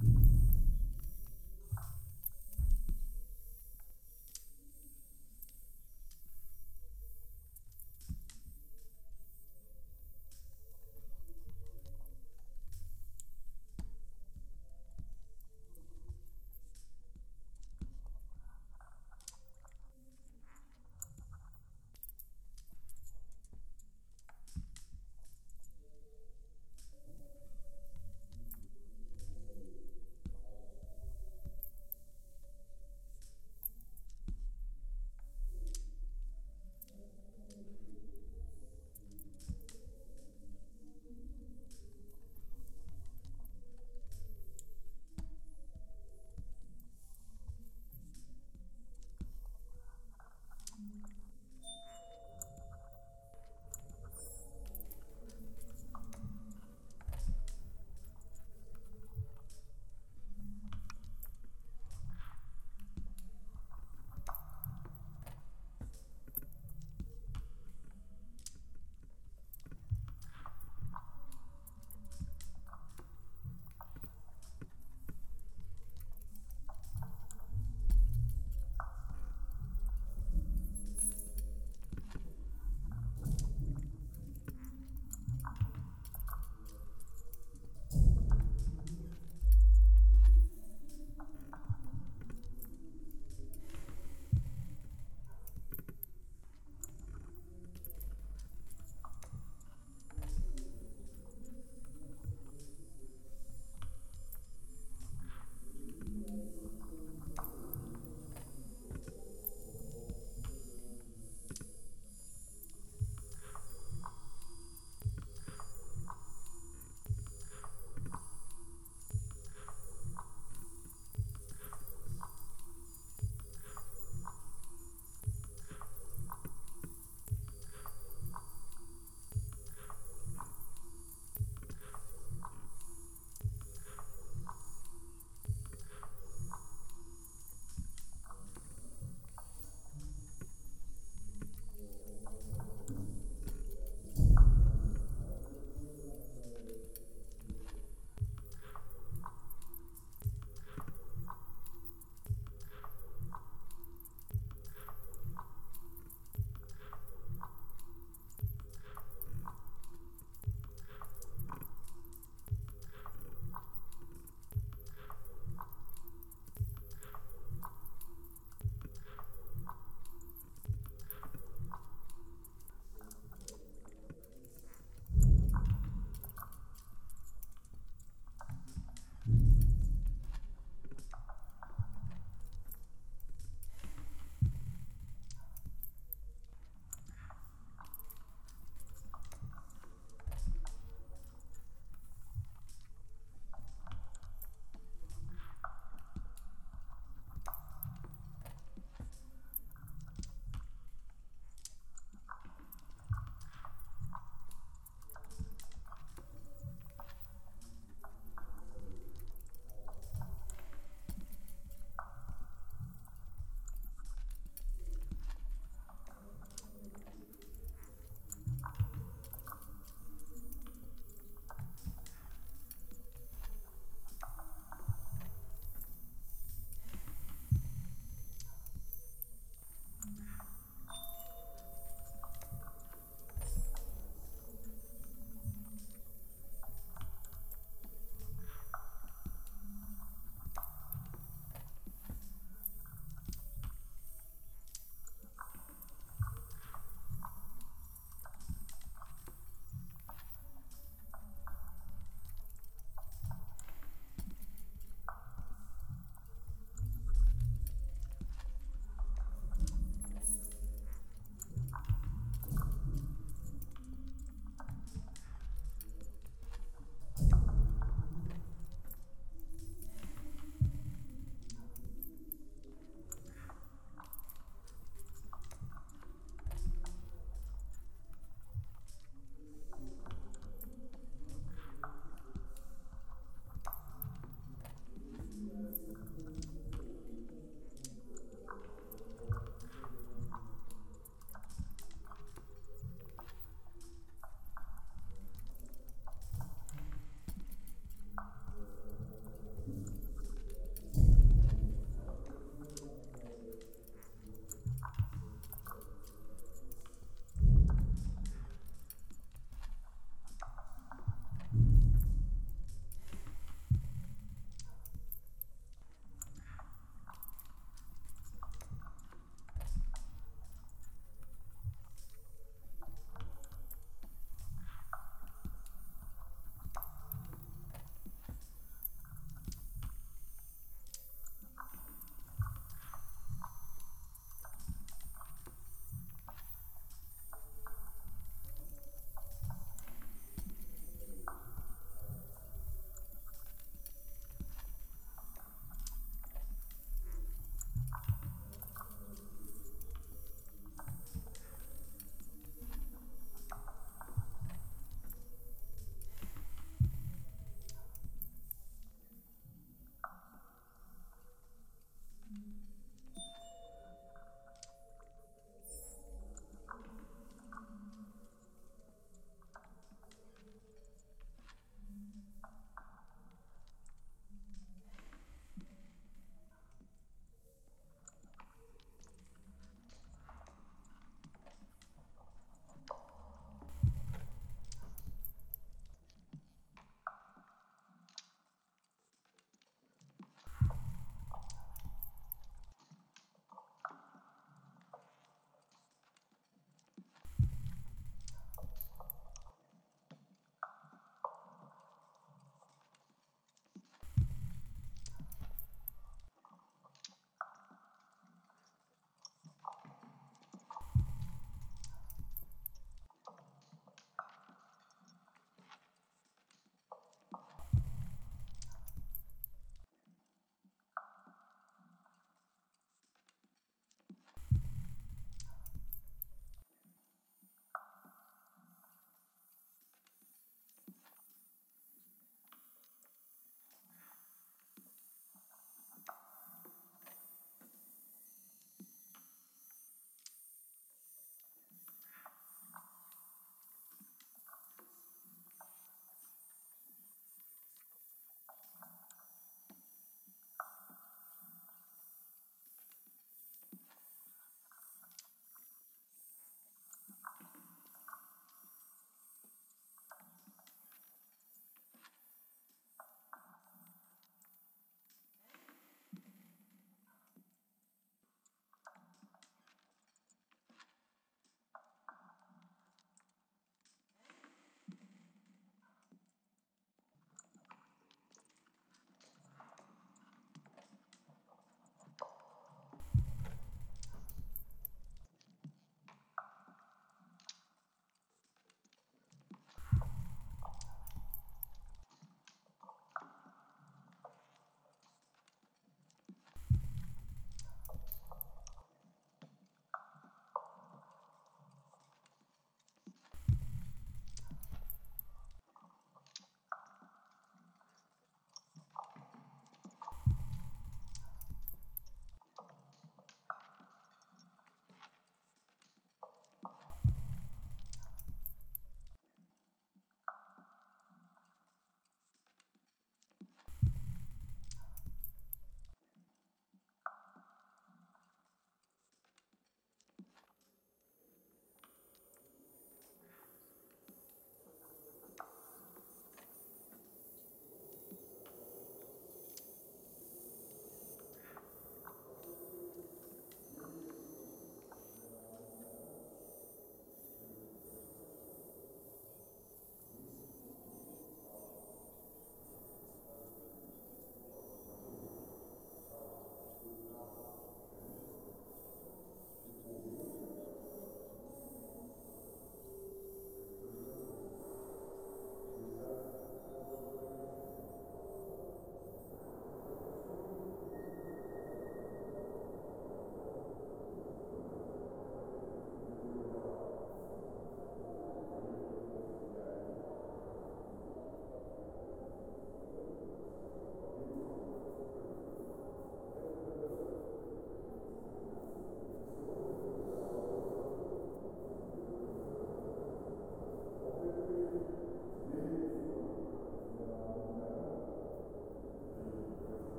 you